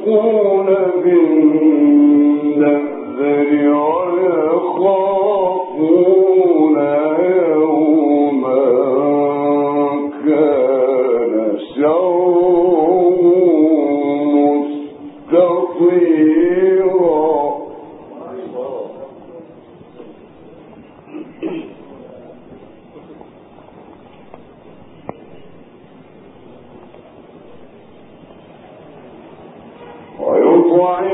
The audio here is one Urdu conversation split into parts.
يكون من نذر وَالْخَوْفِ. و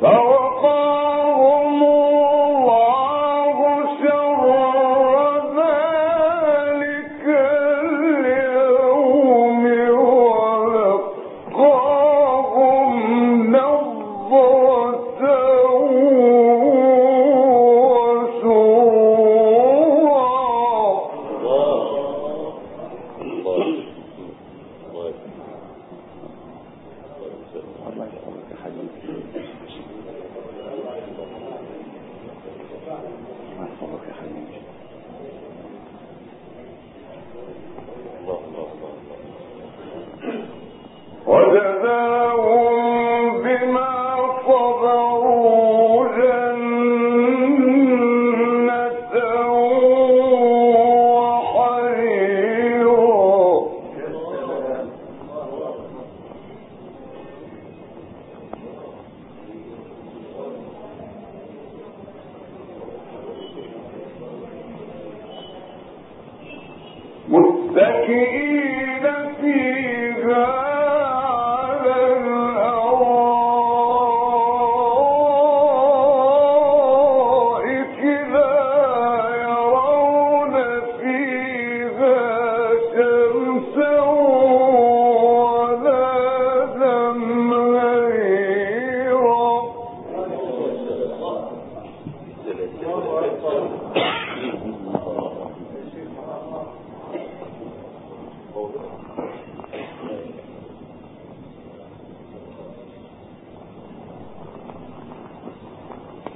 فوق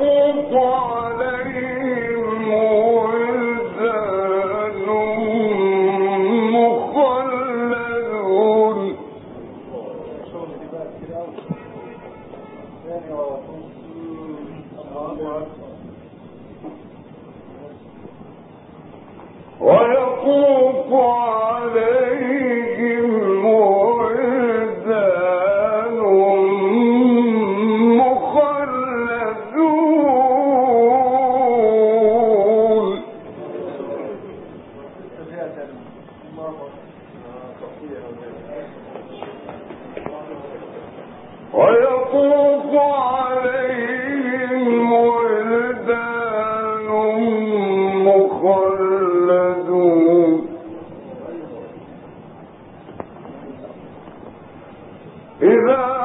ويطوف عليهم إذا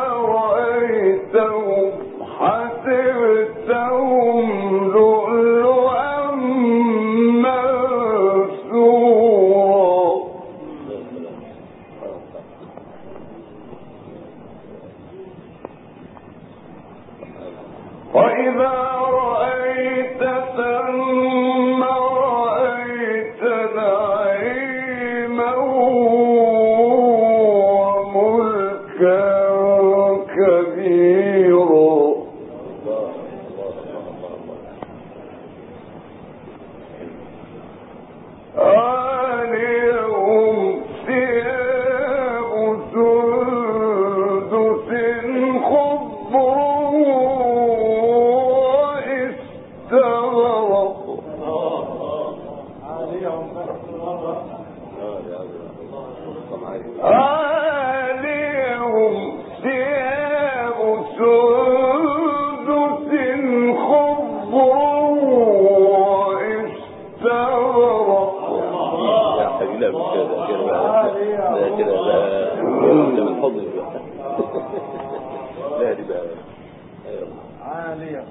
عالية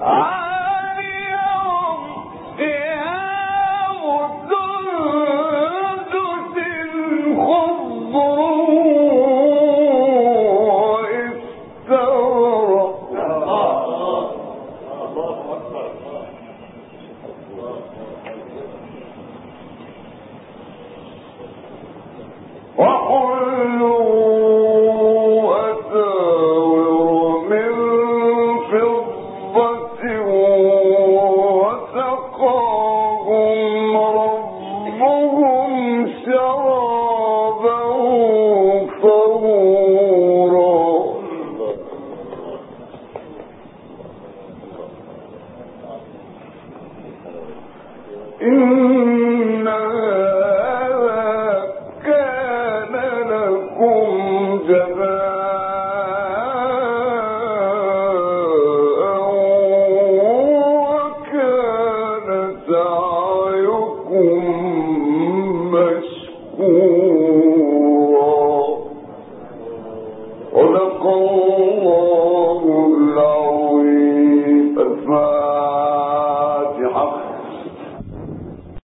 عالية